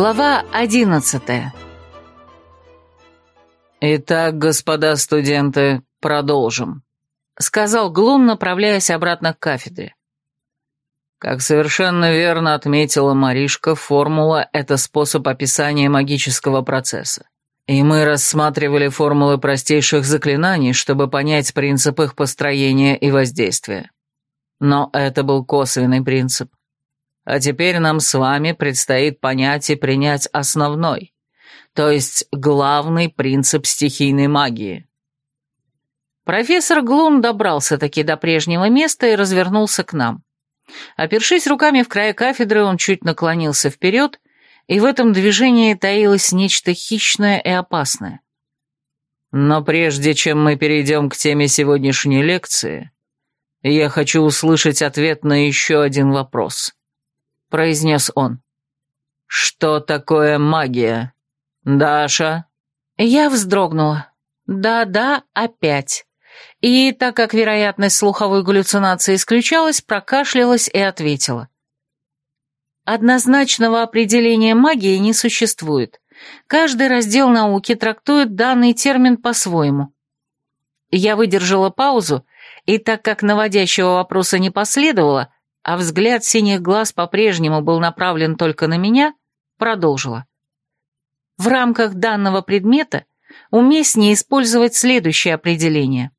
Глава одиннадцатая «Итак, господа студенты, продолжим», — сказал глум, направляясь обратно к кафедре. Как совершенно верно отметила Маришка, формула — это способ описания магического процесса. И мы рассматривали формулы простейших заклинаний, чтобы понять принцип их построения и воздействия. Но это был косвенный принцип. А теперь нам с вами предстоит понять и принять основной, то есть главный принцип стихийной магии. Профессор Глун добрался таки до прежнего места и развернулся к нам. Опершись руками в край кафедры, он чуть наклонился вперед, и в этом движении таилось нечто хищное и опасное. Но прежде чем мы перейдем к теме сегодняшней лекции, я хочу услышать ответ на еще один вопрос произнес он. «Что такое магия? Даша?» Я вздрогнула. «Да-да, опять». И, так как вероятность слуховой галлюцинации исключалась, прокашлялась и ответила. Однозначного определения магии не существует. Каждый раздел науки трактует данный термин по-своему. Я выдержала паузу, и так как наводящего вопроса не последовало, а взгляд синих глаз по-прежнему был направлен только на меня, продолжила. В рамках данного предмета уместнее использовать следующее определение.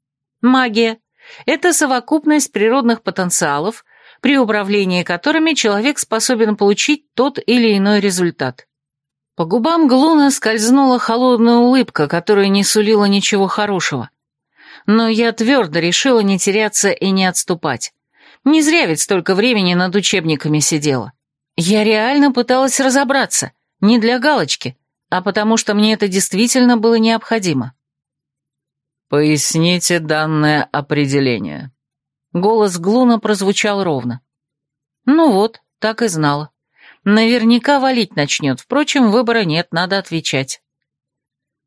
Магия – это совокупность природных потенциалов, при управлении которыми человек способен получить тот или иной результат. По губам Глуна скользнула холодная улыбка, которая не сулила ничего хорошего. Но я твердо решила не теряться и не отступать. Не зря ведь столько времени над учебниками сидела. Я реально пыталась разобраться, не для галочки, а потому что мне это действительно было необходимо. «Поясните данное определение». Голос Глуна прозвучал ровно. «Ну вот, так и знала. Наверняка валить начнет, впрочем, выбора нет, надо отвечать».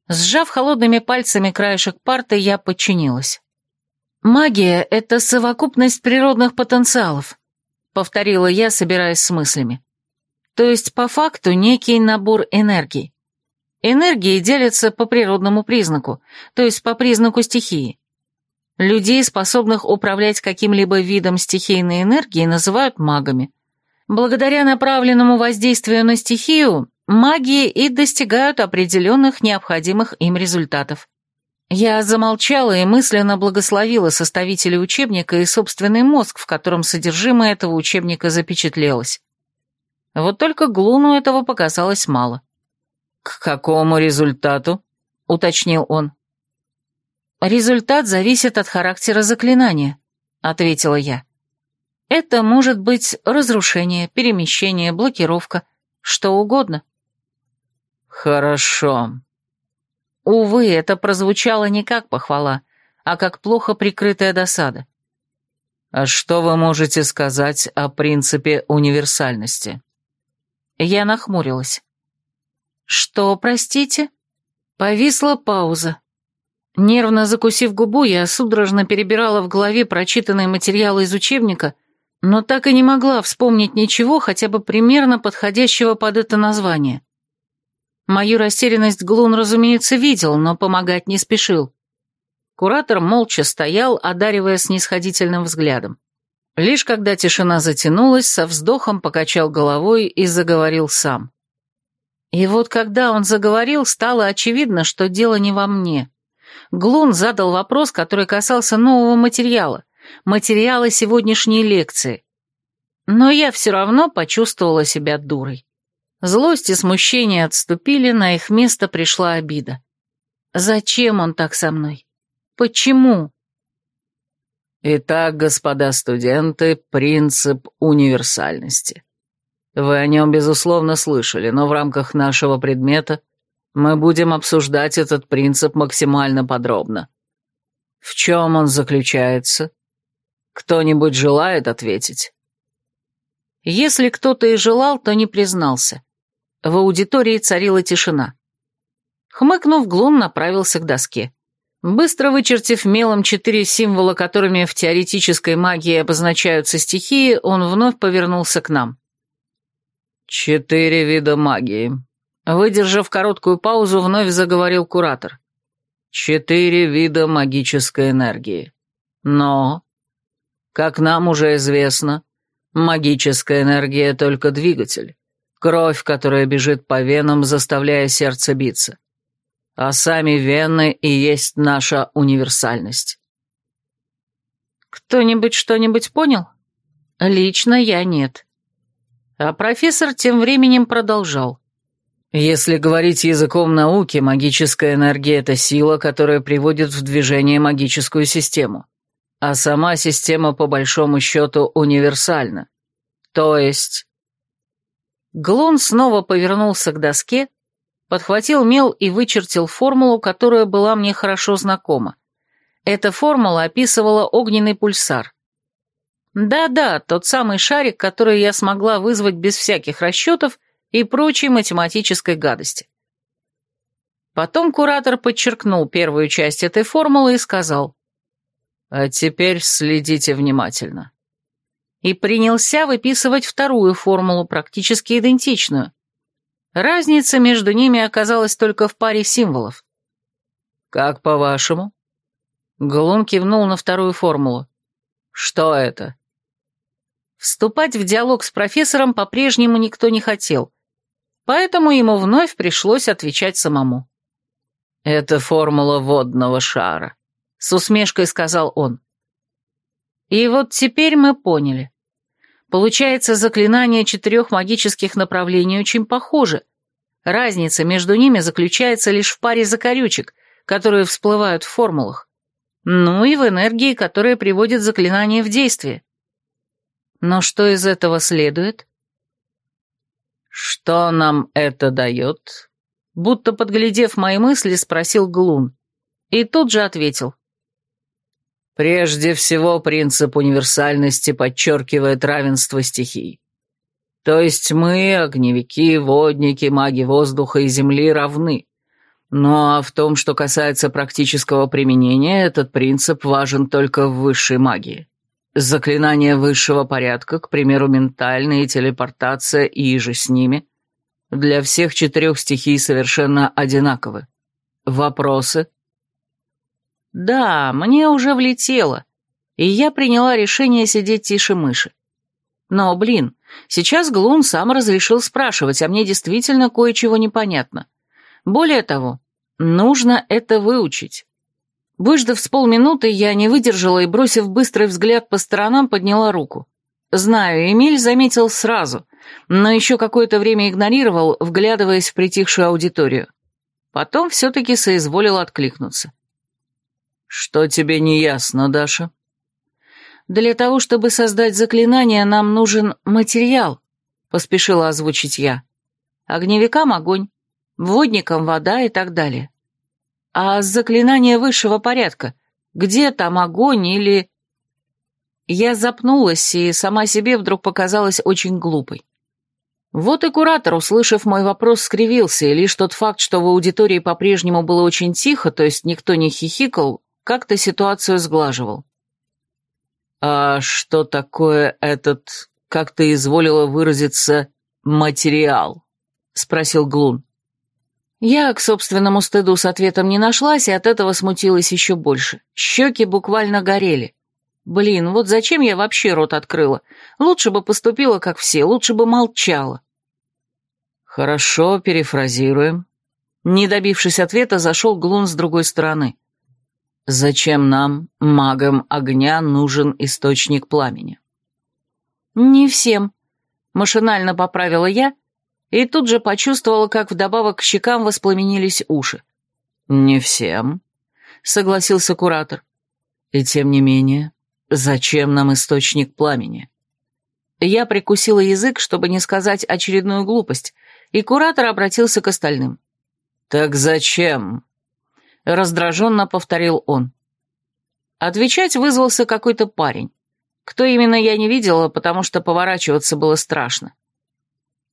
Сжав холодными пальцами краешек парты, я подчинилась. «Магия — это совокупность природных потенциалов», — повторила я, собираясь с мыслями. «То есть, по факту, некий набор энергий. Энергии делятся по природному признаку, то есть по признаку стихии. Людей, способных управлять каким-либо видом стихийной энергии, называют магами. Благодаря направленному воздействию на стихию, магии и достигают определенных необходимых им результатов. Я замолчала и мысленно благословила составителя учебника и собственный мозг, в котором содержимое этого учебника запечатлелось. Вот только Глуну этого показалось мало. «К какому результату?» — уточнил он. «Результат зависит от характера заклинания», — ответила я. «Это может быть разрушение, перемещение, блокировка, что угодно». «Хорошо», Увы, это прозвучало не как похвала, а как плохо прикрытая досада. «А что вы можете сказать о принципе универсальности?» Я нахмурилась. «Что, простите?» Повисла пауза. Нервно закусив губу, я судорожно перебирала в голове прочитанные материалы из учебника, но так и не могла вспомнить ничего, хотя бы примерно подходящего под это название. Мою растерянность Глун, разумеется, видел, но помогать не спешил. Куратор молча стоял, одаривая снисходительным взглядом. Лишь когда тишина затянулась, со вздохом покачал головой и заговорил сам. И вот когда он заговорил, стало очевидно, что дело не во мне. Глун задал вопрос, который касался нового материала, материала сегодняшней лекции. Но я все равно почувствовала себя дурой. Злость и смущение отступили, на их место пришла обида. Зачем он так со мной? Почему? Итак, господа студенты, принцип универсальности. Вы о нем, безусловно, слышали, но в рамках нашего предмета мы будем обсуждать этот принцип максимально подробно. В чем он заключается? Кто-нибудь желает ответить? Если кто-то и желал, то не признался. В аудитории царила тишина. Хмыкнув, Глун направился к доске. Быстро вычертив мелом четыре символа, которыми в теоретической магии обозначаются стихии, он вновь повернулся к нам. «Четыре вида магии», — выдержав короткую паузу, вновь заговорил куратор. «Четыре вида магической энергии. Но, как нам уже известно, магическая энергия — только двигатель кровь, которая бежит по венам, заставляя сердце биться. А сами вены и есть наша универсальность. Кто-нибудь что-нибудь понял? Лично я нет. А профессор тем временем продолжал. Если говорить языком науки, магическая энергия — это сила, которая приводит в движение магическую систему. А сама система, по большому счету, универсальна. То есть Глон снова повернулся к доске, подхватил мел и вычертил формулу, которая была мне хорошо знакома. Эта формула описывала огненный пульсар. Да-да, тот самый шарик, который я смогла вызвать без всяких расчетов и прочей математической гадости. Потом куратор подчеркнул первую часть этой формулы и сказал. «А теперь следите внимательно и принялся выписывать вторую формулу, практически идентичную. Разница между ними оказалась только в паре символов. «Как по-вашему?» Голум кивнул на вторую формулу. «Что это?» Вступать в диалог с профессором по-прежнему никто не хотел, поэтому ему вновь пришлось отвечать самому. «Это формула водного шара», — с усмешкой сказал он. И вот теперь мы поняли. Получается, заклинания четырех магических направлений очень похожи. Разница между ними заключается лишь в паре закорючек, которые всплывают в формулах. Ну и в энергии, которая приводит заклинание в действие. Но что из этого следует? «Что нам это дает?» Будто подглядев мои мысли, спросил Глун. И тут же ответил. Прежде всего, принцип универсальности подчеркивает равенство стихий. То есть мы, огневики, водники, маги воздуха и земли, равны. Но в том, что касается практического применения, этот принцип важен только в высшей магии. Заклинания высшего порядка, к примеру, ментальные, телепортация и же с ними, для всех четырех стихий совершенно одинаковы. Вопросы? Да, мне уже влетело, и я приняла решение сидеть тише мыши. Но, блин, сейчас Глун сам разрешил спрашивать, а мне действительно кое-чего непонятно. Более того, нужно это выучить. Выждав с полминуты, я не выдержала и, бросив быстрый взгляд по сторонам, подняла руку. Знаю, Эмиль заметил сразу, но еще какое-то время игнорировал, вглядываясь в притихшую аудиторию. Потом все-таки соизволил откликнуться. — «Что тебе не ясно, Даша?» «Для того, чтобы создать заклинание, нам нужен материал», — поспешила озвучить я. «Огневикам огонь, водникам вода и так далее. А заклинание высшего порядка, где там огонь или...» Я запнулась и сама себе вдруг показалась очень глупой. Вот и куратор, услышав мой вопрос, скривился, и лишь тот факт, что в аудитории по-прежнему было очень тихо, то есть никто не хихикал, как-то ситуацию сглаживал. «А что такое этот, как ты изволила выразиться, материал?» — спросил Глун. Я к собственному стыду с ответом не нашлась, и от этого смутилась еще больше. Щеки буквально горели. Блин, вот зачем я вообще рот открыла? Лучше бы поступила, как все, лучше бы молчала. Хорошо, перефразируем. Не добившись ответа, зашел Глун с другой стороны. Зачем нам, магам огня, нужен источник пламени? Не всем. Машинально поправила я и тут же почувствовала, как вдобавок к щекам воспламенились уши. Не всем, согласился куратор. И тем не менее, зачем нам источник пламени? Я прикусила язык, чтобы не сказать очередную глупость, и куратор обратился к остальным. «Так зачем Раздраженно повторил он. Отвечать вызвался какой-то парень. Кто именно я не видела, потому что поворачиваться было страшно.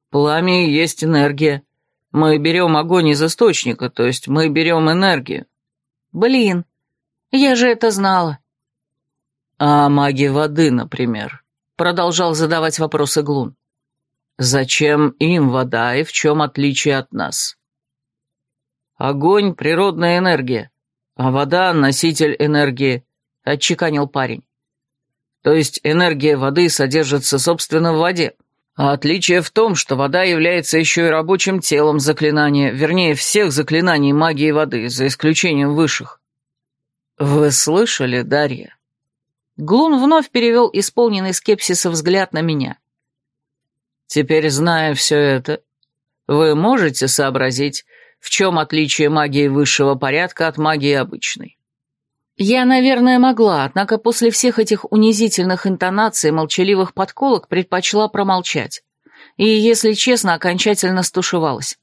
«Пламя и есть энергия. Мы берем огонь из источника, то есть мы берем энергию». «Блин, я же это знала». «А маги воды, например?» — продолжал задавать вопросы Глун. «Зачем им вода и в чем отличие от нас?» Огонь — природная энергия, а вода — носитель энергии, — отчеканил парень. То есть энергия воды содержится, собственно, в воде. А отличие в том, что вода является еще и рабочим телом заклинания, вернее, всех заклинаний магии воды, за исключением высших. Вы слышали, Дарья? Глун вновь перевел исполненный скепсиса взгляд на меня. Теперь, зная все это, вы можете сообразить, в чем отличие магии высшего порядка от магии обычной. Я, наверное, могла, однако после всех этих унизительных интонаций и молчаливых подколок предпочла промолчать. И, если честно, окончательно стушевалась.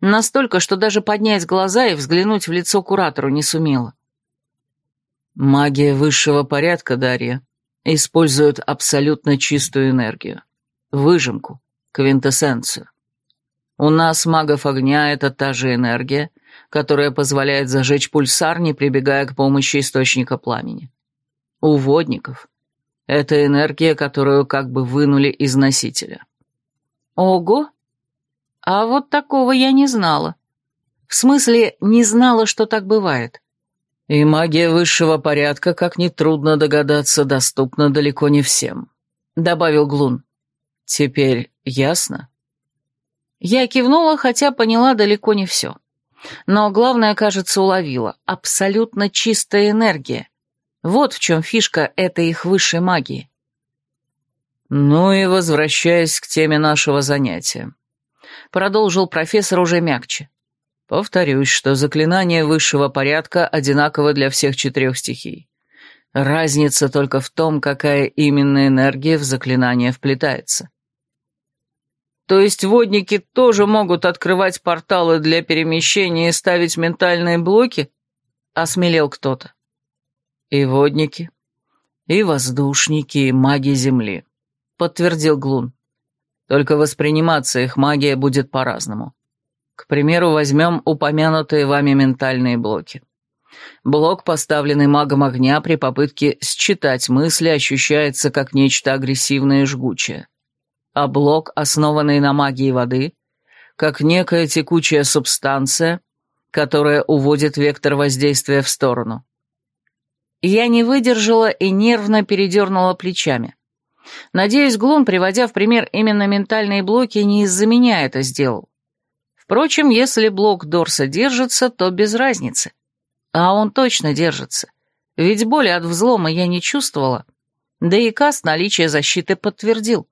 Настолько, что даже поднять глаза и взглянуть в лицо куратору не сумела. Магия высшего порядка, Дарья, использует абсолютно чистую энергию. Выжимку, квинтэссенцию. У нас, магов огня, это та же энергия, которая позволяет зажечь пульсар, не прибегая к помощи источника пламени. У водников — это энергия, которую как бы вынули из носителя. Ого! А вот такого я не знала. В смысле, не знала, что так бывает. И магия высшего порядка, как нетрудно догадаться, доступна далеко не всем, — добавил Глун. Теперь ясно? — я кивнула, хотя поняла далеко не все. Но главное, кажется, уловила. Абсолютно чистая энергия. Вот в чем фишка этой их высшей магии. Ну и возвращаясь к теме нашего занятия. Продолжил профессор уже мягче. Повторюсь, что заклинания высшего порядка одинаковы для всех четырех стихий. Разница только в том, какая именно энергия в заклинание вплетается. То есть водники тоже могут открывать порталы для перемещения и ставить ментальные блоки? Осмелел кто-то. И водники, и воздушники, и маги Земли, подтвердил Глун. Только восприниматься их магия будет по-разному. К примеру, возьмем упомянутые вами ментальные блоки. Блок, поставленный магом огня при попытке считать мысли, ощущается как нечто агрессивное и жгучее а блок, основанный на магии воды, как некая текучая субстанция, которая уводит вектор воздействия в сторону. Я не выдержала и нервно передернула плечами. Надеюсь, Глум, приводя в пример именно ментальные блоки, не из-за меня это сделал. Впрочем, если блок Дорса держится, то без разницы. А он точно держится. Ведь боли от взлома я не чувствовала. Да и Кас наличие защиты подтвердил.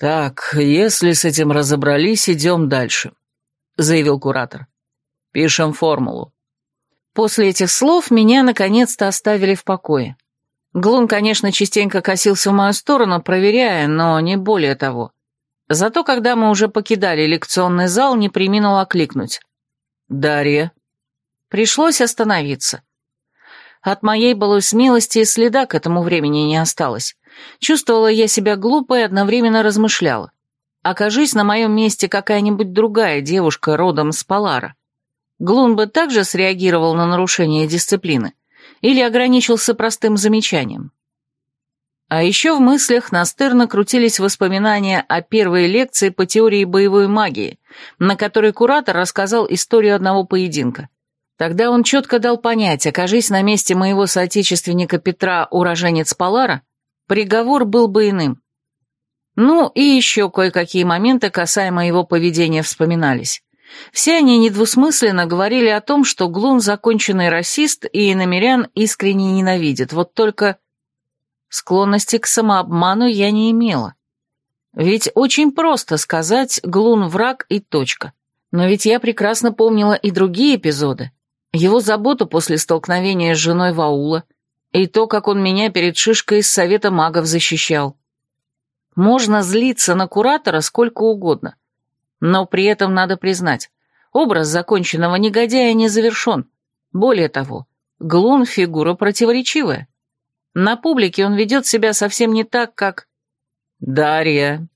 «Так, если с этим разобрались, идем дальше», — заявил куратор. «Пишем формулу». После этих слов меня наконец-то оставили в покое. Глун, конечно, частенько косился в мою сторону, проверяя, но не более того. Зато, когда мы уже покидали лекционный зал, не приминул окликнуть. «Дарья». Пришлось остановиться. От моей былой смелости и следа к этому времени не осталось. Чувствовала я себя глупо и одновременно размышляла. Окажись на моем месте какая-нибудь другая девушка родом с Полара. Глун бы также среагировал на нарушение дисциплины или ограничился простым замечанием. А еще в мыслях настырно крутились воспоминания о первой лекции по теории боевой магии, на которой куратор рассказал историю одного поединка. Тогда он четко дал понять, окажись на месте моего соотечественника Петра, уроженец Полара, приговор был бы иным. Ну и еще кое-какие моменты касаемо его поведения вспоминались. Все они недвусмысленно говорили о том, что Глун законченный расист и иномерян искренне ненавидит. Вот только склонности к самообману я не имела. Ведь очень просто сказать «Глун враг» и точка. Но ведь я прекрасно помнила и другие эпизоды. Его заботу после столкновения с женой Ваула – и то, как он меня перед шишкой из Совета магов защищал. Можно злиться на куратора сколько угодно. Но при этом надо признать, образ законченного негодяя не завершен. Более того, Глун — фигура противоречивая. На публике он ведет себя совсем не так, как... «Дарья!»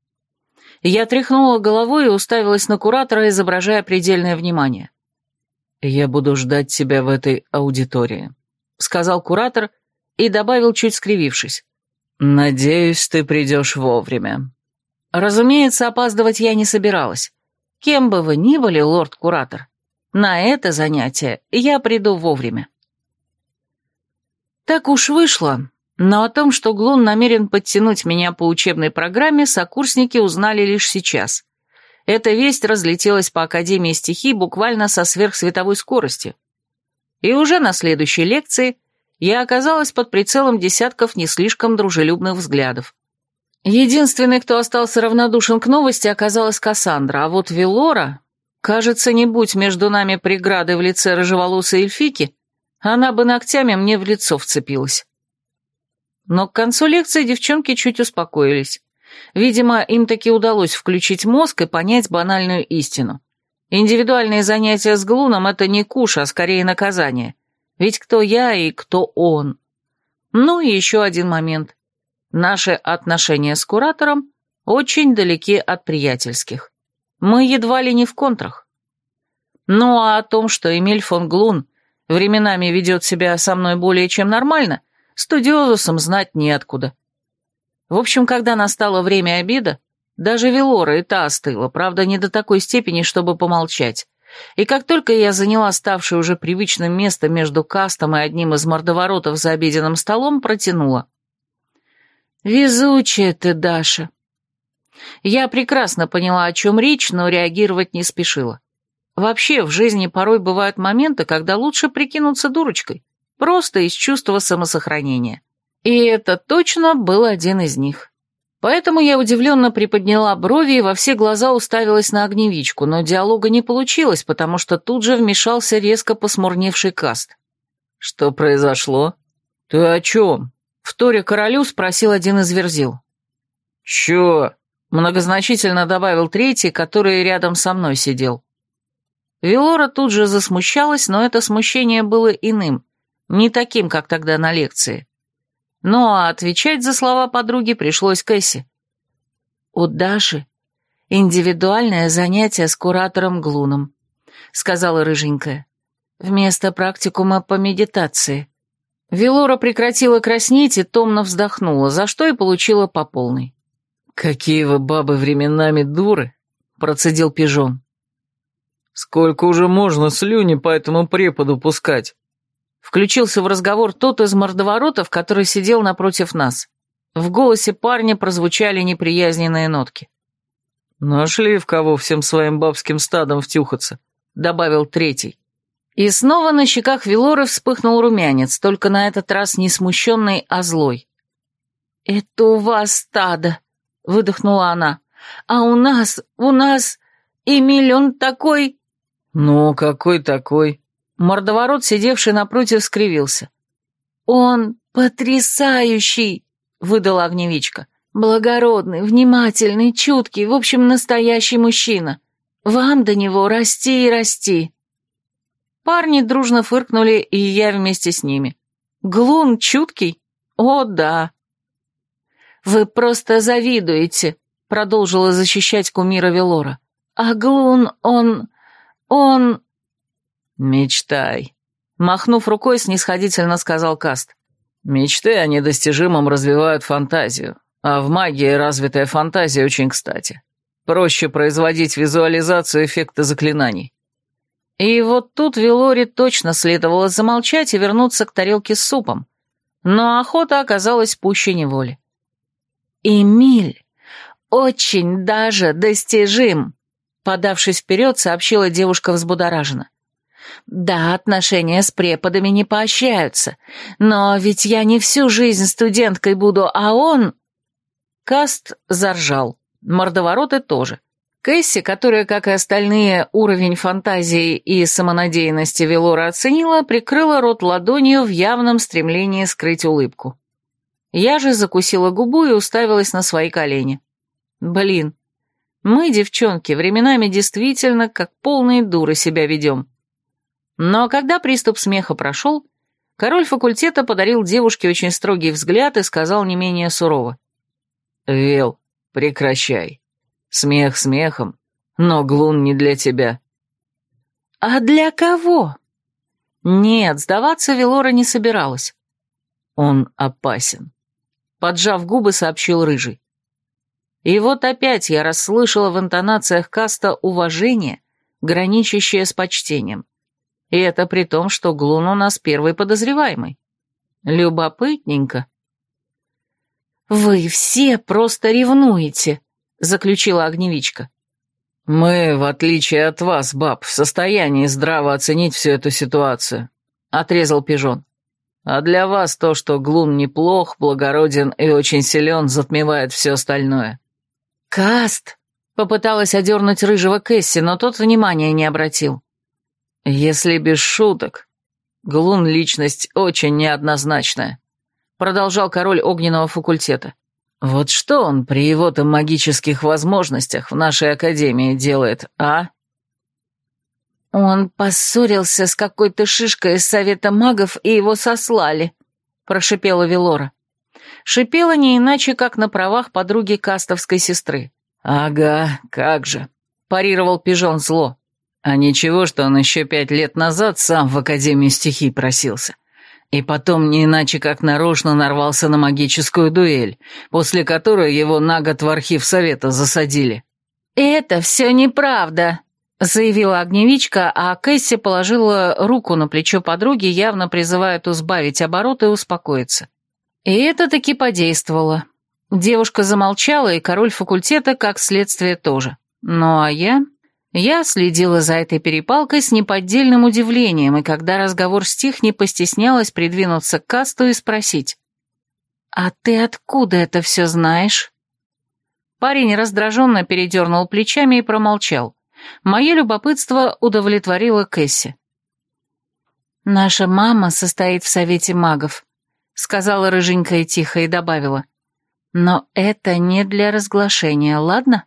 Я тряхнула головой и уставилась на куратора, изображая предельное внимание. «Я буду ждать тебя в этой аудитории», — сказал куратор и добавил, чуть скривившись. «Надеюсь, ты придешь вовремя». Разумеется, опаздывать я не собиралась. Кем бы вы ни были, лорд-куратор, на это занятие я приду вовремя. Так уж вышло, но о том, что Глун намерен подтянуть меня по учебной программе, сокурсники узнали лишь сейчас. Эта весть разлетелась по Академии стихий буквально со сверхсветовой скоростью. И уже на следующей лекции я оказалась под прицелом десятков не слишком дружелюбных взглядов. Единственный, кто остался равнодушен к новости, оказалась Кассандра, а вот Велора, кажется, не будь между нами преграды в лице рыжеволосой эльфики, она бы ногтями мне в лицо вцепилась. Но к концу лекции девчонки чуть успокоились. Видимо, им таки удалось включить мозг и понять банальную истину. Индивидуальные занятия с Глуном — это не куш, а скорее наказание. Ведь кто я и кто он? Ну и еще один момент. Наши отношения с куратором очень далеки от приятельских. Мы едва ли не в контрах. Ну а о том, что Эмиль фон Глун временами ведет себя со мной более чем нормально, студиозусам знать неоткуда. В общем, когда настало время обида, даже Велора и та остыла, правда, не до такой степени, чтобы помолчать. И как только я заняла ставшее уже привычным место между кастом и одним из мордоворотов за обеденным столом, протянула. «Везучая ты, Даша!» Я прекрасно поняла, о чем речь, но реагировать не спешила. Вообще, в жизни порой бывают моменты, когда лучше прикинуться дурочкой, просто из чувства самосохранения. И это точно был один из них. Поэтому я удивленно приподняла брови и во все глаза уставилась на огневичку, но диалога не получилось, потому что тут же вмешался резко посмурневший каст. «Что произошло?» «Ты о чем?» — вторя королю спросил один из верзил. «Чё?» — многозначительно добавил третий, который рядом со мной сидел. Вилора тут же засмущалась, но это смущение было иным, не таким, как тогда на лекции. Ну а отвечать за слова подруги пришлось Кэсси. «У Даши индивидуальное занятие с куратором Глуном», — сказала Рыженькая. «Вместо практикума по медитации». Велора прекратила краснеть и томно вздохнула, за что и получила по полной. «Какие вы бабы временами дуры!» — процедил Пижон. «Сколько уже можно слюни по этому преподу пускать?» Включился в разговор тот из мордоворотов, который сидел напротив нас. В голосе парня прозвучали неприязненные нотки. «Нашли в кого всем своим бабским стадом втюхаться», — добавил третий. И снова на щеках Вилоры вспыхнул румянец, только на этот раз не смущенный, а злой. «Это у вас стадо», — выдохнула она. «А у нас, у нас, и миллион такой...» «Ну, какой такой?» Мордоворот, сидевший напротив, скривился. «Он потрясающий!» — выдала огневичка. «Благородный, внимательный, чуткий, в общем, настоящий мужчина. Вам до него расти и расти». Парни дружно фыркнули, и я вместе с ними. «Глун чуткий? О, да!» «Вы просто завидуете», — продолжила защищать кумира Велора. «А Глун, он... он...» «Мечтай», — махнув рукой, снисходительно сказал Каст. «Мечты о недостижимом развивают фантазию, а в магии развитая фантазия очень кстати. Проще производить визуализацию эффекта заклинаний». И вот тут Вилори точно следовало замолчать и вернуться к тарелке с супом. Но охота оказалась пуще неволи. «Эмиль, очень даже достижим!» Подавшись вперед, сообщила девушка взбудораженно. Да, отношения с преподами не поощряются, но ведь я не всю жизнь студенткой буду, а он...» Каст заржал, мордовороты тоже. Кэсси, которая, как и остальные, уровень фантазии и самонадеянности Велора оценила, прикрыла рот ладонью в явном стремлении скрыть улыбку. Я же закусила губу и уставилась на свои колени. «Блин, мы, девчонки, временами действительно как полные дуры себя ведем. Но когда приступ смеха прошел, король факультета подарил девушке очень строгий взгляд и сказал не менее сурово. «Вел, прекращай. Смех смехом, но Глун не для тебя». «А для кого?» Нет, сдаваться Вилора не собиралась. «Он опасен», — поджав губы, сообщил Рыжий. И вот опять я расслышала в интонациях Каста уважение, граничащее с почтением. И это при том, что Глун у нас первый подозреваемый. Любопытненько. «Вы все просто ревнуете», — заключила огневичка. «Мы, в отличие от вас, баб, в состоянии здраво оценить всю эту ситуацию», — отрезал Пижон. «А для вас то, что Глун неплох, благороден и очень силен, затмевает все остальное». «Каст!» — попыталась одернуть рыжего Кэсси, но тот внимания не обратил. «Если без шуток, Глун — личность очень неоднозначная», — продолжал король огненного факультета. «Вот что он при его-то магических возможностях в нашей академии делает, а?» «Он поссорился с какой-то шишкой из Совета магов, и его сослали», — прошипела Велора. Шипела не иначе, как на правах подруги кастовской сестры. «Ага, как же», — парировал пижон зло. А ничего, что он еще пять лет назад сам в Академию стихий просился. И потом не иначе как нарочно нарвался на магическую дуэль, после которой его на год в архив совета засадили. «Это все неправда», — заявила огневичка, а Кэсси положила руку на плечо подруги, явно призывая ту сбавить обороты и успокоиться. И это таки подействовало. Девушка замолчала, и король факультета, как следствие, тоже. Ну а я... Я следила за этой перепалкой с неподдельным удивлением, и когда разговор стих, не постеснялась придвинуться к касту и спросить. «А ты откуда это все знаешь?» Парень раздраженно передернул плечами и промолчал. Мое любопытство удовлетворило Кэсси. «Наша мама состоит в Совете магов», — сказала рыженькая тихо и добавила. «Но это не для разглашения, ладно?»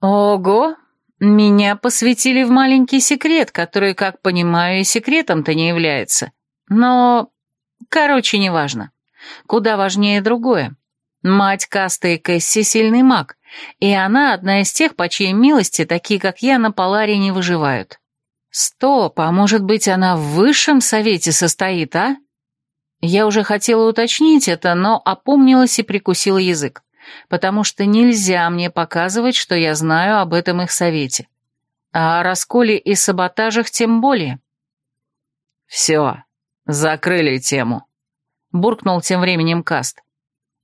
«Ого!» «Меня посвятили в маленький секрет, который, как понимаю, и секретом-то не является. Но... короче, неважно. Куда важнее другое. Мать Касты и Кэсси — сильный маг, и она одна из тех, по чьей милости такие, как я, на Поларе не выживают. Стоп, а может быть, она в высшем совете состоит, а?» Я уже хотела уточнить это, но опомнилась и прикусила язык потому что нельзя мне показывать, что я знаю об этом их совете. А о расколе и саботажах тем более. «Все, закрыли тему», — буркнул тем временем Каст.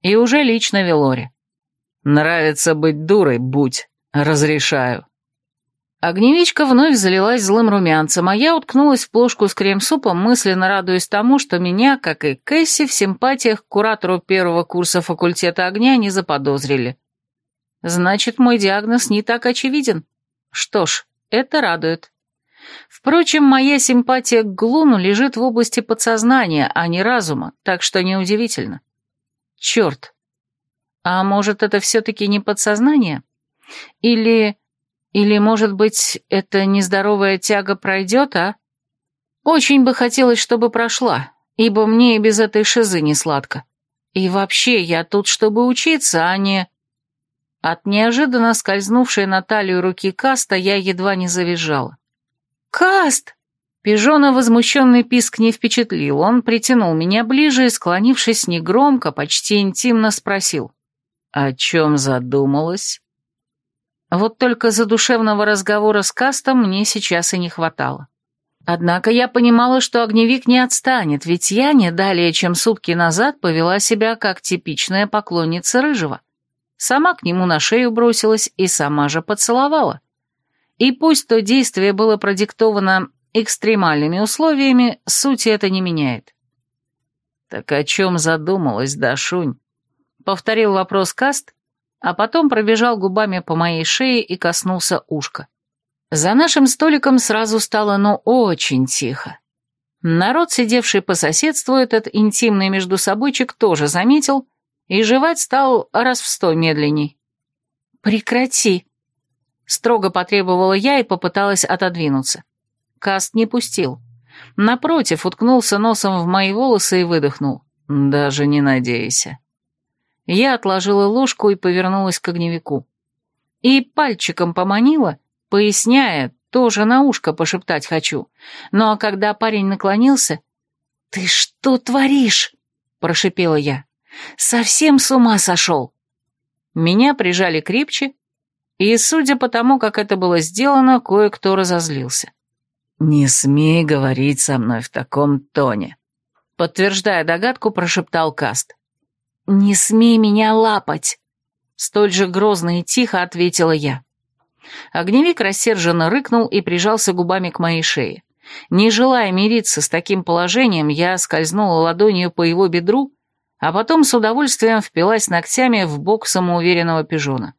И уже лично Велоре. «Нравится быть дурой, будь, разрешаю». Огневичка вновь залилась злым румянцем, а я уткнулась в плошку с крем-супом, мысленно радуясь тому, что меня, как и Кэсси, в симпатиях к куратору первого курса факультета огня не заподозрили. Значит, мой диагноз не так очевиден. Что ж, это радует. Впрочем, моя симпатия к Глуну лежит в области подсознания, а не разума, так что неудивительно. Черт. А может, это все-таки не подсознание? Или... Или, может быть, эта нездоровая тяга пройдет, а? Очень бы хотелось, чтобы прошла, ибо мне и без этой шизы не сладко. И вообще, я тут, чтобы учиться, а не... От неожиданно скользнувшей на талию руки Каста я едва не завизжала. «Каст!» Пижона возмущенный писк не впечатлил. Он притянул меня ближе и, склонившись негромко, почти интимно спросил. «О чем задумалась?» Вот только задушевного разговора с Кастом мне сейчас и не хватало. Однако я понимала, что огневик не отстанет, ведь я не далее, чем сутки назад, повела себя как типичная поклонница Рыжего. Сама к нему на шею бросилась и сама же поцеловала. И пусть то действие было продиктовано экстремальными условиями, сути это не меняет. «Так о чем задумалась Дашунь?» — повторил вопрос Каст, а потом пробежал губами по моей шее и коснулся ушка. За нашим столиком сразу стало ну очень тихо. Народ, сидевший по соседству, этот интимный между собойчик тоже заметил и жевать стал раз в сто медленней. «Прекрати!» — строго потребовала я и попыталась отодвинуться. Каст не пустил. Напротив, уткнулся носом в мои волосы и выдохнул. «Даже не надейся» я отложила ложку и повернулась к огневику. И пальчиком поманила, поясняя, тоже на ушко пошептать хочу. Но а когда парень наклонился... «Ты что творишь?» — прошипела я. «Совсем с ума сошел!» Меня прижали крепче, и, судя по тому, как это было сделано, кое-кто разозлился. «Не смей говорить со мной в таком тоне», — подтверждая догадку, прошептал Каст. «Не смей меня лапать!» Столь же грозно и тихо ответила я. Огневик рассерженно рыкнул и прижался губами к моей шее. Не желая мириться с таким положением, я скользнула ладонью по его бедру, а потом с удовольствием впилась ногтями в бок самоуверенного пижона.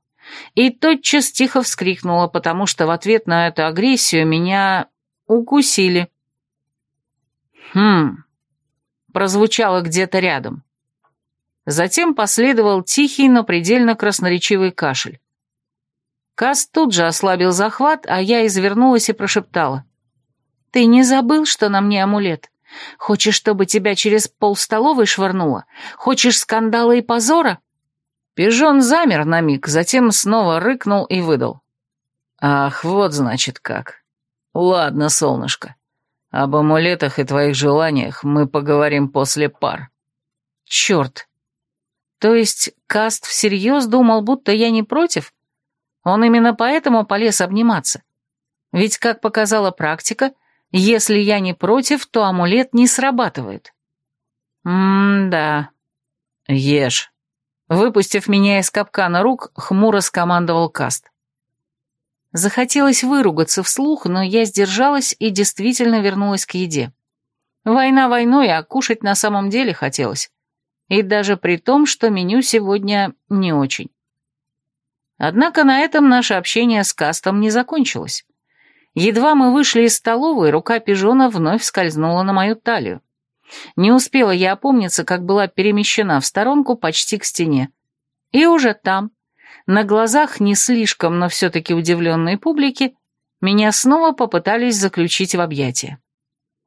И тотчас тихо вскрикнула, потому что в ответ на эту агрессию меня укусили. «Хм...» прозвучало где-то рядом. Затем последовал тихий, но предельно красноречивый кашель. Кас тут же ослабил захват, а я извернулась и прошептала. «Ты не забыл, что на мне амулет? Хочешь, чтобы тебя через полстоловой швырнуло? Хочешь скандала и позора?» Пижон замер на миг, затем снова рыкнул и выдал. «Ах, вот значит как. Ладно, солнышко. Об амулетах и твоих желаниях мы поговорим после пар». «Черт, то есть Каст всерьез думал, будто я не против? Он именно поэтому полез обниматься. Ведь, как показала практика, если я не против, то амулет не срабатывает. М-да. Ешь. Выпустив меня из капкана рук, хмуро скомандовал Каст. Захотелось выругаться вслух, но я сдержалась и действительно вернулась к еде. Война войной, а кушать на самом деле хотелось и даже при том, что меню сегодня не очень. Однако на этом наше общение с Кастом не закончилось. Едва мы вышли из столовой, рука пижона вновь скользнула на мою талию. Не успела я опомниться, как была перемещена в сторонку почти к стене. И уже там, на глазах не слишком, но все-таки удивленной публики, меня снова попытались заключить в объятия.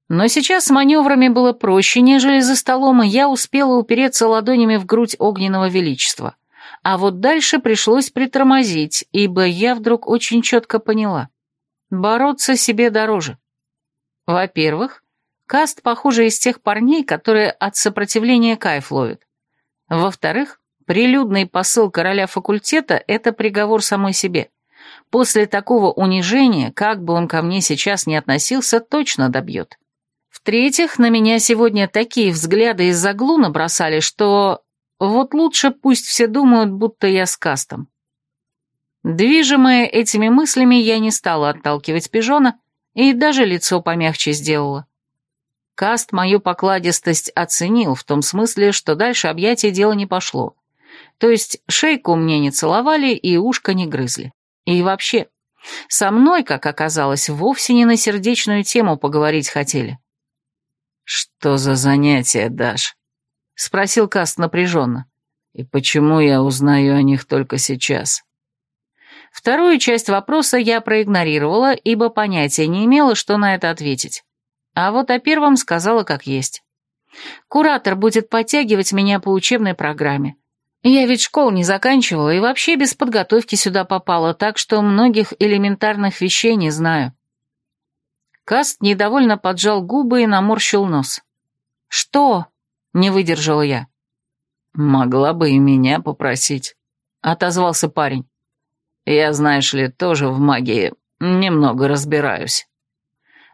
Но сейчас с маневрами было проще, нежели за столом, и я успела упереться ладонями в грудь огненного величества. А вот дальше пришлось притормозить, ибо я вдруг очень четко поняла. Бороться себе дороже. Во-первых, Каст, похоже, из тех парней, которые от сопротивления кайф ловят. Во-вторых, прилюдный посыл короля факультета — это приговор самой себе. После такого унижения, как бы он ко мне сейчас не относился, точно добьет. В-третьих, на меня сегодня такие взгляды из-за углу набросали, что... Вот лучше пусть все думают, будто я с кастом. Движимая этими мыслями, я не стала отталкивать пижона и даже лицо помягче сделала. Каст мою покладистость оценил в том смысле, что дальше объятие дело не пошло. То есть шейку мне не целовали и ушко не грызли. И вообще, со мной, как оказалось, вовсе не на сердечную тему поговорить хотели. «Что за занятия, Даш?» — спросил Каст напряженно. «И почему я узнаю о них только сейчас?» Вторую часть вопроса я проигнорировала, ибо понятия не имела, что на это ответить. А вот о первом сказала как есть. «Куратор будет подтягивать меня по учебной программе. Я ведь школ не заканчивала и вообще без подготовки сюда попала, так что многих элементарных вещей не знаю. Каст недовольно поджал губы и наморщил нос. «Что?» — не выдержала я. «Могла бы и меня попросить», — отозвался парень. «Я, знаешь ли, тоже в магии немного разбираюсь».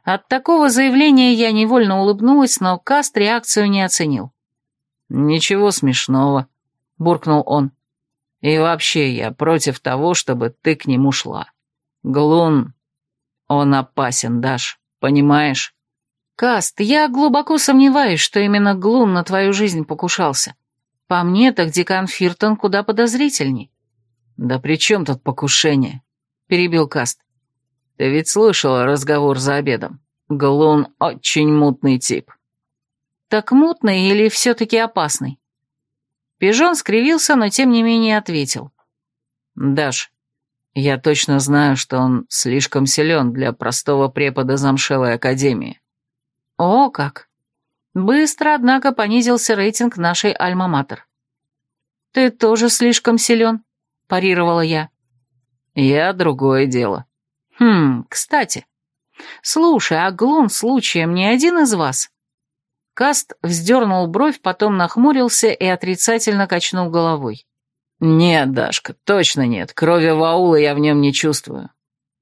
От такого заявления я невольно улыбнулась, но Каст реакцию не оценил. «Ничего смешного», — буркнул он. «И вообще я против того, чтобы ты к нему шла. Глун, он опасен, Даш» понимаешь? Каст, я глубоко сомневаюсь, что именно Глун на твою жизнь покушался. По мне, так декан Фиртон куда подозрительней. Да при чем тут покушение? Перебил Каст. Ты ведь слышала разговор за обедом. Глун очень мутный тип. Так мутный или все-таки опасный? Пижон скривился, но тем не менее ответил. «Даш, я точно знаю, что он слишком силен для простого препода замшелой академии. О, как! Быстро, однако, понизился рейтинг нашей альма-матер. Ты тоже слишком силен, парировала я. Я другое дело. Хм, кстати. Слушай, а Глун случаем не один из вас? Каст вздернул бровь, потом нахмурился и отрицательно качнул головой. «Нет, Дашка, точно нет. Крови ваула я в нем не чувствую».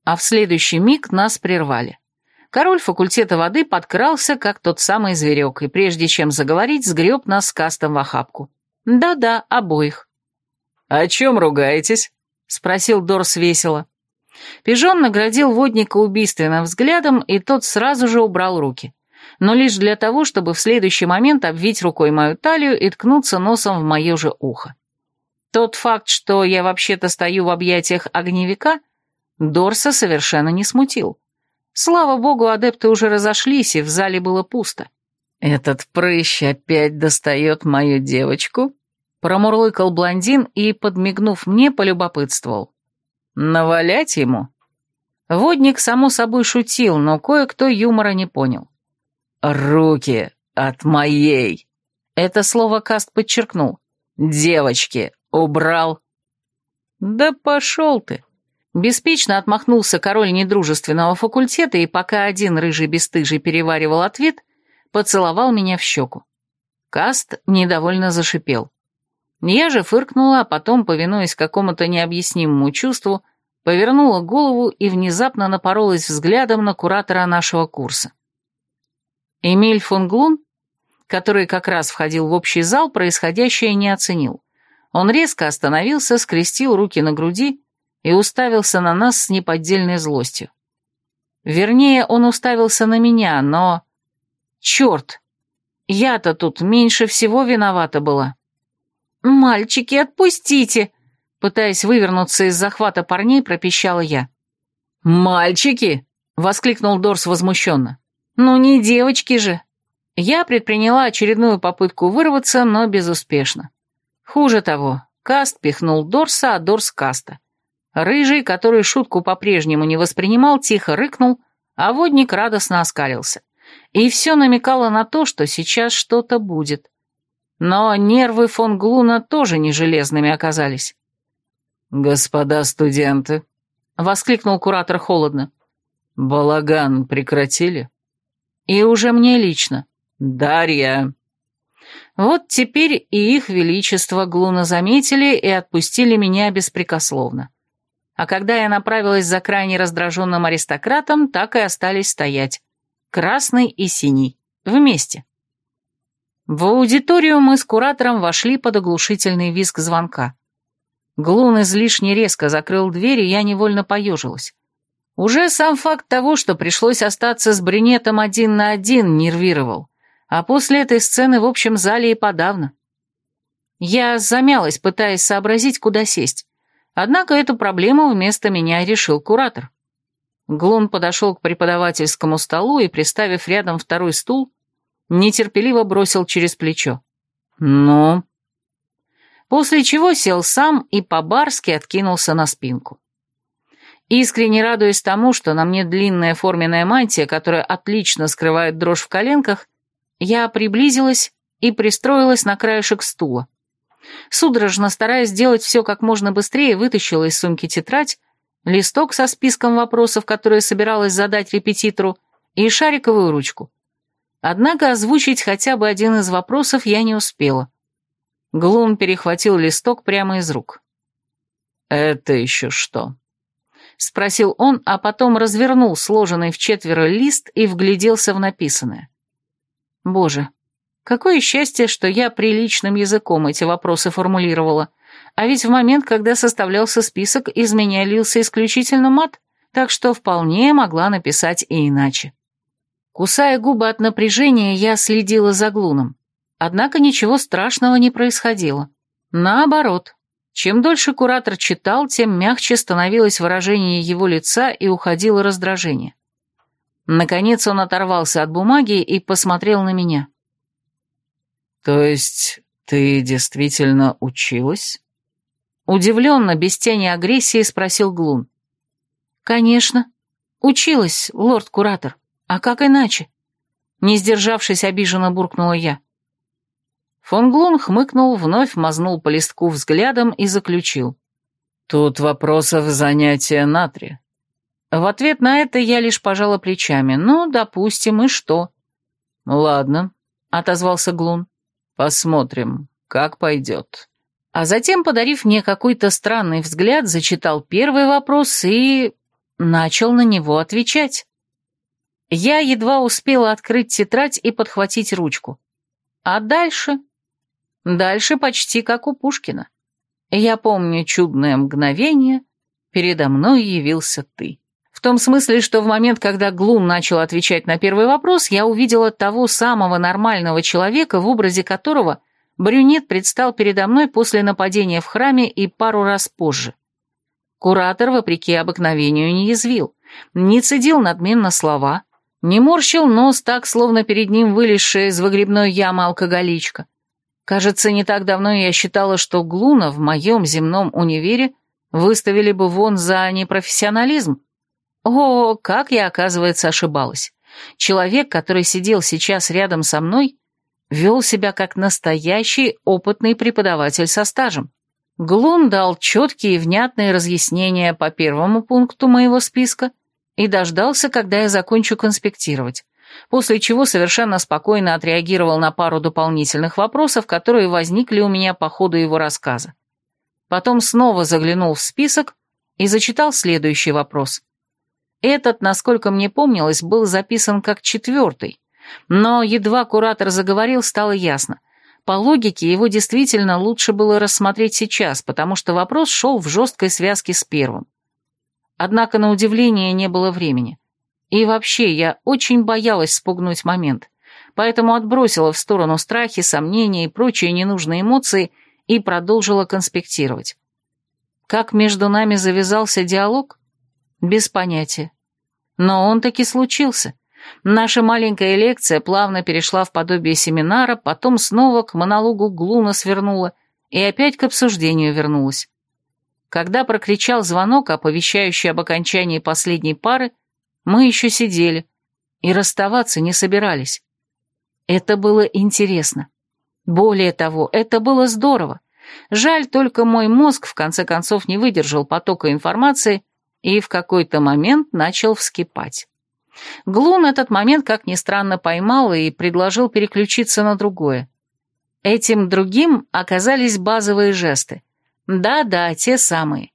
А в следующий миг нас прервали. Король факультета воды подкрался, как тот самый зверек, и прежде чем заговорить, сгреб нас с кастом в охапку. «Да-да, обоих». «О чем ругаетесь?» — спросил Дорс весело. Пижон наградил водника убийственным взглядом, и тот сразу же убрал руки. Но лишь для того, чтобы в следующий момент обвить рукой мою талию и ткнуться носом в мое же ухо. Тот факт, что я вообще-то стою в объятиях огневика, Дорса совершенно не смутил. Слава богу, адепты уже разошлись, и в зале было пусто. «Этот прыщ опять достает мою девочку?» Промурлыкал блондин и, подмигнув мне, полюбопытствовал. «Навалять ему?» Водник, само собой, шутил, но кое-кто юмора не понял. «Руки от моей!» Это слово Каст подчеркнул. «Девочки «Убрал». «Да пошел ты!» Беспечно отмахнулся король недружественного факультета, и пока один рыжий бесстыжий переваривал ответ, поцеловал меня в щеку. Каст недовольно зашипел. Я же фыркнула, а потом, повинуясь какому-то необъяснимому чувству, повернула голову и внезапно напоролась взглядом на куратора нашего курса. Эмиль фон Глун, который как раз входил в общий зал, происходящее не оценил. Он резко остановился, скрестил руки на груди и уставился на нас с неподдельной злостью. Вернее, он уставился на меня, но... Черт! Я-то тут меньше всего виновата была. «Мальчики, отпустите!» Пытаясь вывернуться из захвата парней, пропищала я. «Мальчики!» — воскликнул Дорс возмущенно. «Ну не девочки же!» Я предприняла очередную попытку вырваться, но безуспешно. Хуже того, Каст пихнул Дорса, а Дорс Каста. Рыжий, который шутку по-прежнему не воспринимал, тихо рыкнул, а водник радостно оскалился. И все намекало на то, что сейчас что-то будет. Но нервы фон Глуна тоже не железными оказались. «Господа студенты», — воскликнул куратор холодно, — «балаган прекратили?» «И уже мне лично». «Дарья», вот теперь и их величество Глуна заметили и отпустили меня беспрекословно. А когда я направилась за крайне раздраженным аристократом, так и остались стоять. Красный и синий. Вместе. В аудиторию мы с куратором вошли под оглушительный визг звонка. Глун излишне резко закрыл дверь, и я невольно поежилась. Уже сам факт того, что пришлось остаться с брюнетом один на один, нервировал. А после этой сцены в общем зале и подавно. Я замялась, пытаясь сообразить, куда сесть. Однако эту проблему вместо меня решил куратор. Глун подошел к преподавательскому столу и, приставив рядом второй стул, нетерпеливо бросил через плечо. «Ну?» После чего сел сам и по-барски откинулся на спинку. Искренне радуясь тому, что на мне длинная форменная мантия, которая отлично скрывает дрожь в коленках, я приблизилась и пристроилась на краешек стула. Судорожно стараясь сделать все как можно быстрее, вытащила из сумки тетрадь, листок со списком вопросов, которые собиралась задать репетитору, и шариковую ручку. Однако озвучить хотя бы один из вопросов я не успела. Глум перехватил листок прямо из рук. «Это еще что?» — спросил он, а потом развернул сложенный в четверо лист и вгляделся в написанное. Боже, какое счастье, что я приличным языком эти вопросы формулировала. А ведь в момент, когда составлялся список, из меня лился исключительно мат, так что вполне могла написать и иначе. Кусая губы от напряжения, я следила за Глуном. Однако ничего страшного не происходило. Наоборот, чем дольше куратор читал, тем мягче становилось выражение его лица и уходило раздражение. Наконец он оторвался от бумаги и посмотрел на меня. «То есть ты действительно училась?» Удивленно, без тени агрессии, спросил Глун. «Конечно. Училась, лорд-куратор. А как иначе?» Не сдержавшись, обиженно буркнула я. Фон Глун хмыкнул, вновь мазнул по листку взглядом и заключил. «Тут вопросов занятия натри. В ответ на это я лишь пожала плечами. «Ну, допустим, и что?» «Ладно», — отозвался Глун. «Посмотрим, как пойдет». А затем, подарив мне какой-то странный взгляд, зачитал первый вопрос и... начал на него отвечать. Я едва успела открыть тетрадь и подхватить ручку. А дальше? Дальше почти как у Пушкина. Я помню чудное мгновение, передо мной явился ты. В том смысле, что в момент, когда Глун начал отвечать на первый вопрос, я увидела того самого нормального человека, в образе которого брюнет предстал передо мной после нападения в храме и пару раз позже. Куратор, вопреки обыкновению, не язвил, не цедил надменно слова, не морщил нос так, словно перед ним вылезшая из выгребной ямы алкоголичка. Кажется, не так давно я считала, что Глуна в моем земном универе выставили бы вон за непрофессионализм, о, как я, оказывается, ошибалась. Человек, который сидел сейчас рядом со мной, вел себя как настоящий опытный преподаватель со стажем. Глун дал четкие и внятные разъяснения по первому пункту моего списка и дождался, когда я закончу конспектировать, после чего совершенно спокойно отреагировал на пару дополнительных вопросов, которые возникли у меня по ходу его рассказа. Потом снова заглянул в список и зачитал следующий вопрос. Этот, насколько мне помнилось, был записан как четвертый, но едва куратор заговорил, стало ясно. По логике, его действительно лучше было рассмотреть сейчас, потому что вопрос шел в жесткой связке с первым. Однако на удивление не было времени. И вообще, я очень боялась спугнуть момент, поэтому отбросила в сторону страхи, сомнения и прочие ненужные эмоции и продолжила конспектировать. Как между нами завязался диалог? Без понятия. Но он таки случился. Наша маленькая лекция плавно перешла в подобие семинара, потом снова к монологу Глуна свернула и опять к обсуждению вернулась. Когда прокричал звонок, оповещающий об окончании последней пары, мы еще сидели и расставаться не собирались. Это было интересно. Более того, это было здорово. Жаль, только мой мозг в конце концов не выдержал потока информации и в какой-то момент начал вскипать. Глун этот момент, как ни странно, поймал и предложил переключиться на другое. Этим другим оказались базовые жесты. Да-да, те самые.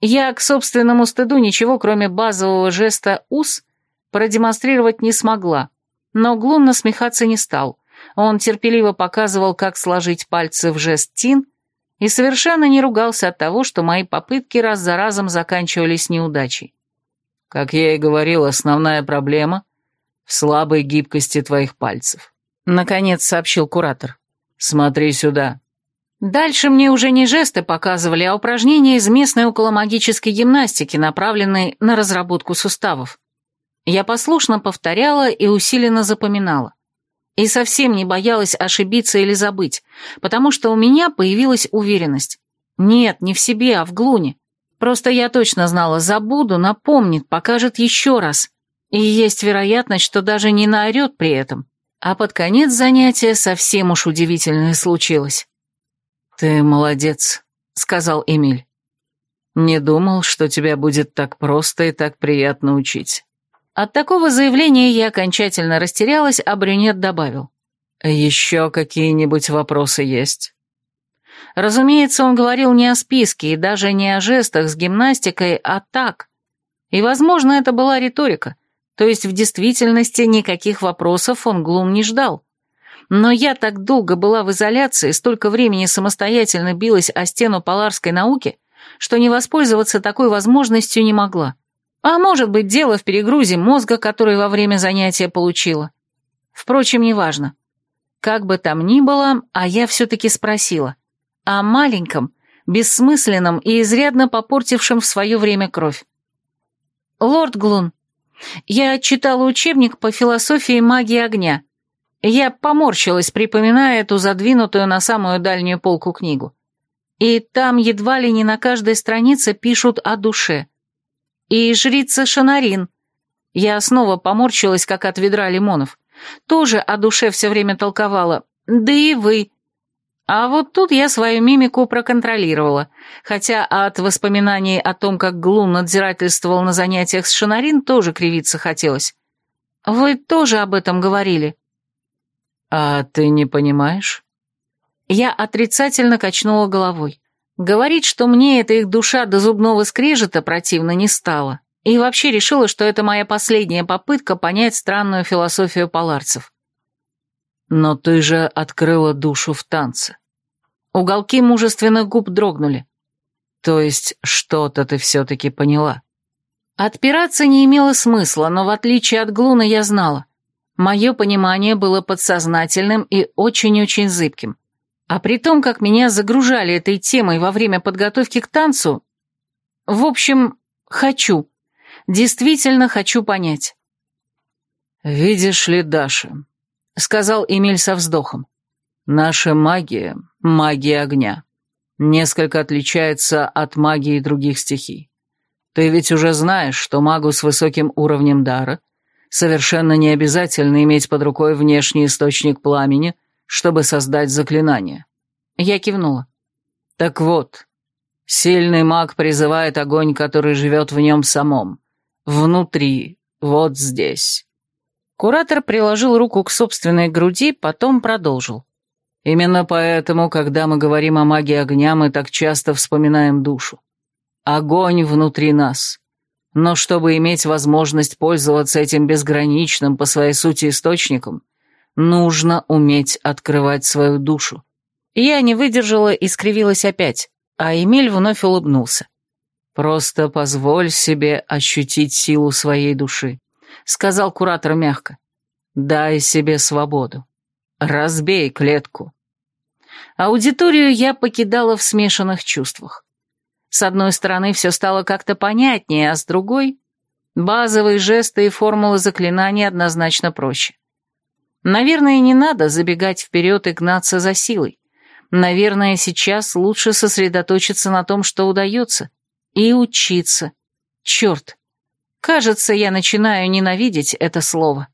Я к собственному стыду ничего, кроме базового жеста «ус», продемонстрировать не смогла, но Глун насмехаться не стал. Он терпеливо показывал, как сложить пальцы в жест «тин», и совершенно не ругался от того, что мои попытки раз за разом заканчивались неудачей. Как я и говорил, основная проблема в слабой гибкости твоих пальцев. Наконец сообщил куратор. Смотри сюда. Дальше мне уже не жесты показывали, а упражнения из местной околомагической гимнастики, направленные на разработку суставов. Я послушно повторяла и усиленно запоминала и совсем не боялась ошибиться или забыть, потому что у меня появилась уверенность. Нет, не в себе, а в Глуне. Просто я точно знала, забуду, напомнит, покажет еще раз. И есть вероятность, что даже не наорет при этом. А под конец занятия совсем уж удивительное случилось. «Ты молодец», — сказал Эмиль. «Не думал, что тебя будет так просто и так приятно учить». От такого заявления я окончательно растерялась, а брюнет добавил. «Еще какие-нибудь вопросы есть?» Разумеется, он говорил не о списке и даже не о жестах с гимнастикой, а так. И, возможно, это была риторика, то есть в действительности никаких вопросов он Глум не ждал. Но я так долго была в изоляции, столько времени самостоятельно билась о стену поларской науки, что не воспользоваться такой возможностью не могла. А может быть, дело в перегрузе мозга, который во время занятия получила. Впрочем, неважно. Как бы там ни было, а я все-таки спросила. О маленьком, бессмысленном и изрядно попортившем в свое время кровь. «Лорд Глун, я читала учебник по философии магии огня. Я поморщилась, припоминая эту задвинутую на самую дальнюю полку книгу. И там едва ли не на каждой странице пишут о душе». И жрица Шанарин. Я снова поморщилась, как от ведра лимонов. Тоже о душе все время толковала. Да и вы. А вот тут я свою мимику проконтролировала, хотя от воспоминаний о том, как Глун надзирательствовал на занятиях с Шанарин, тоже кривиться хотелось. Вы тоже об этом говорили. А ты не понимаешь? Я отрицательно качнула головой. Говорить, что мне эта их душа до зубного скрежета противно не стало, и вообще решила, что это моя последняя попытка понять странную философию поларцев. «Но ты же открыла душу в танце». Уголки мужественных губ дрогнули. «То есть что-то ты все-таки поняла?» Отпираться не имело смысла, но в отличие от Глуна я знала. Мое понимание было подсознательным и очень-очень зыбким. А при том, как меня загружали этой темой во время подготовки к танцу, в общем, хочу. Действительно хочу понять. «Видишь ли, Даша», — сказал Эмиль со вздохом, — «наша магия — магия огня. Несколько отличается от магии других стихий. Ты ведь уже знаешь, что магу с высоким уровнем дара совершенно не обязательно иметь под рукой внешний источник пламени — чтобы создать заклинание. Я кивнула. Так вот, сильный маг призывает огонь, который живет в нем самом. Внутри, вот здесь. Куратор приложил руку к собственной груди, потом продолжил. Именно поэтому, когда мы говорим о магии огня, мы так часто вспоминаем душу. Огонь внутри нас. Но чтобы иметь возможность пользоваться этим безграничным по своей сути источником, Нужно уметь открывать свою душу. Я не выдержала и скривилась опять, а Эмиль вновь улыбнулся. «Просто позволь себе ощутить силу своей души», — сказал куратор мягко. «Дай себе свободу. Разбей клетку». Аудиторию я покидала в смешанных чувствах. С одной стороны, все стало как-то понятнее, а с другой — базовые жесты и формулы заклинаний однозначно проще. Наверное, не надо забегать вперед и гнаться за силой. Наверное, сейчас лучше сосредоточиться на том, что удается, и учиться. Черт, кажется, я начинаю ненавидеть это слово.